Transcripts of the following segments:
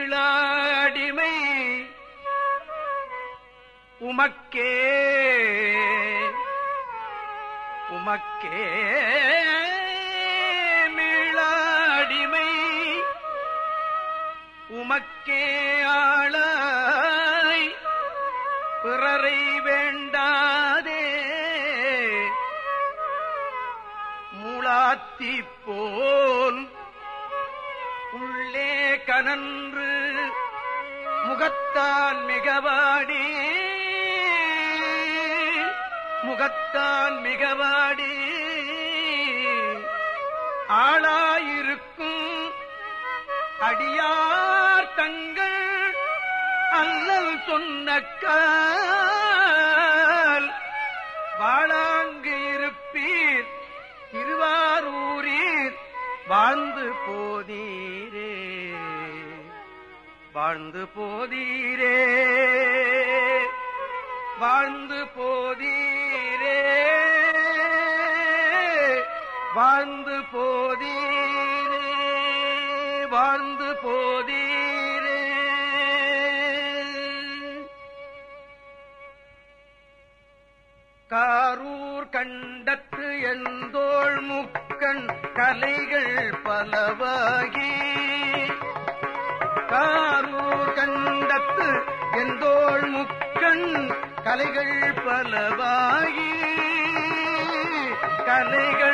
மீளாடிமை உமக்கே உமக்கே மீளாடிமை உமக்கே ஆளாய். பிறரை வேண்டாதே. மூளாத்தி போல் உள்ளே கனன்று முகத்தான் மிகவாடி. முகத்தான் மிகவாடி. ஆளாயிருக்கும் அடியார் தங்கள் அல்லல் சொன்னக்கால் வாழாங்கு இருப்பீர் திருவாரூரீர் வாழ்ந்து போதீரே. வாழ்ந்து போதீரே. வாழ்ந்து போதீர். வாழ்ந்து போதீரே வாழ்ந்து போதீரே. காரூர் கண்டத்து எந்தோள் முக்கண் கலைகள் பலவாகி காரூர் கண்டத்து எந்தோள் முக்கண் கலைகள் பலவாகி கலைகள்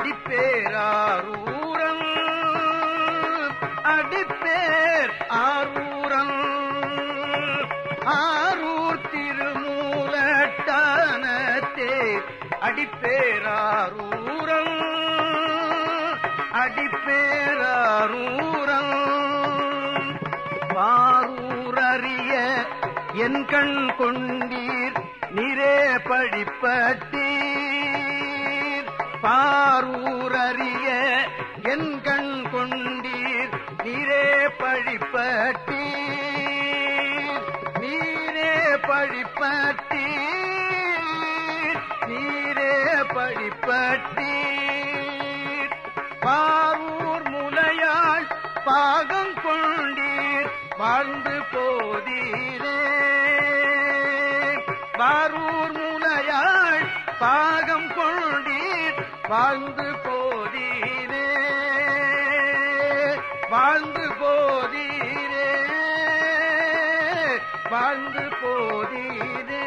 அடிப்பேராரூரம் அடிப்பேர் ஆரூரம் ஆரூர் திருமூலட்டானத்தே அடிப்பேராரூரம் அடிப்பேராரூரம் பாரூரறிய என் கண் கொண்டீர். நிறே படிப்பட்டீர் பாரூரறிய என் கண் கொண்டீர் நீரே பழிப்பட்டி நீரே பழிப்பட்டி நீரே பழிப்பட்டி பாரூர் முலையாள் பாகம் கொண்டீர் வாழ்ந்து போதீரே. பாரூர் முலையாள் பாகம் கொண்டீர் வாழ்ந்து போதீரே வாழ்ந்து போதீரே வாழ்ந்து போதீரே.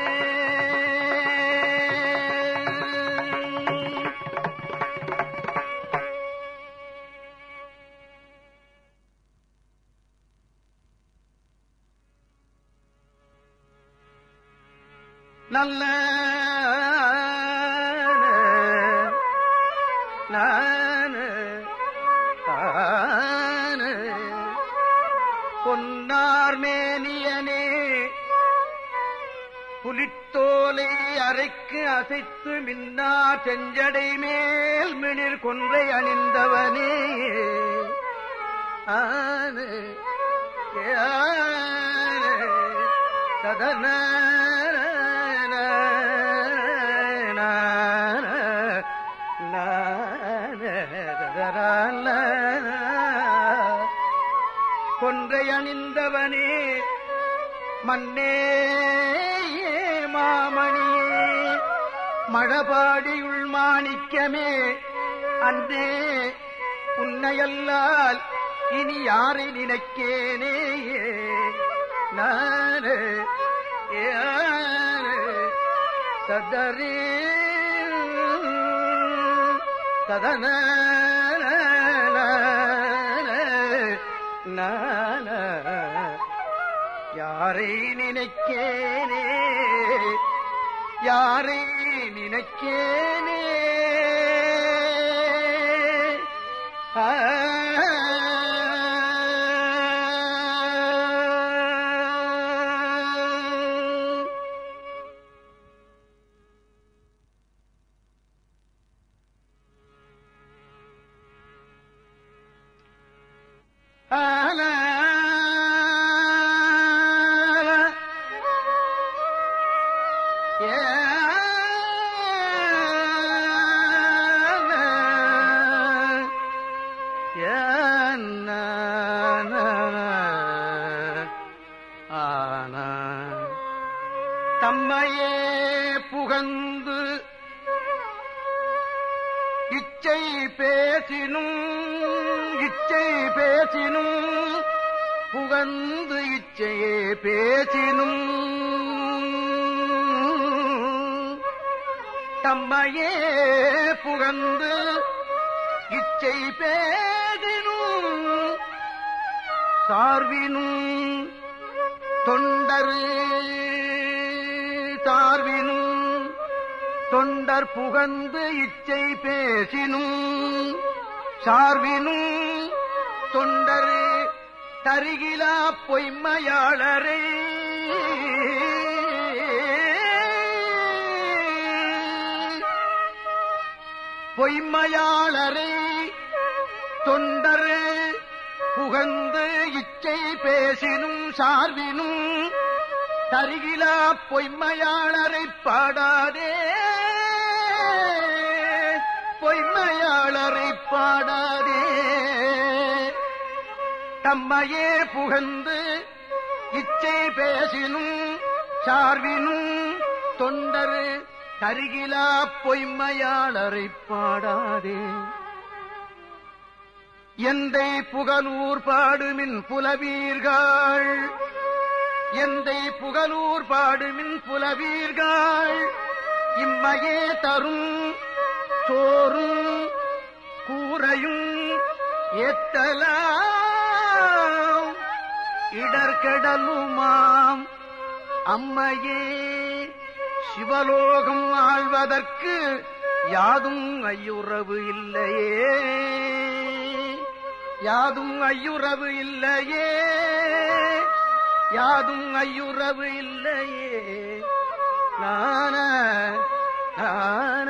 நல்ல ஆர்மேனியனே புலித்தோலை அரைக்கு அசைத்து மின்னா செஞ்சடை மேல் மிளிர் கொன்றை அணிந்தவனே. ஆனு ததன கொன்றை அணிந்தவனே. மன்னே மாமணியே மழபாடியுள் மாணிக்கமே. அன்றே உன்னையல்லால் இனி யாரை நினைக்கேனே? நானே சதரே சதன. நான யாரை நினைக்கேனே? யாரை நினைக்கேனே? ஆ தம்மையே புகந்து இச்சை பேசினும் இச்சை பேசினும் புகந்து இச்சையே பேசினும். தம்மையே புகந்து இச்சை பேதினும் சார்வினும் தொண்டரு சார்வினும் தொண்டர் புகந்து இச்சை பேசினும் சார்வினும் தொண்டர் தருகிலா பொய்மையாளரே. பொய்மையாளரை தொண்டர் புகந்து இச்சை பேசினும் சார்வினும் தருகிலா பொய்மையாளரை பாடாதே. பொய்மையாளரை பாடாதே. தம்மையே புகழ்ந்து இச்சை பேசினும் சார்வினும் தொண்டர் கருகிலா பொய்மையாளரை பாடாதே. எந்தை புகலூர் பாடுமின் புலவீர்கள் எந்தை புகலூர் பாடுமின் புலவீர்கள் இம்மையே தரும் சோறும் கூரையும் ஏத்தலாம் இடர்கடலுமாம். அம்மையே சிவலோகம் ஆழ்வதற்கு யாதும் ஐயுறவு இல்லையே. யாதும் ஐயுறவு இல்லையே. யாதும் ஐயுறவு இல்லையே. நான நான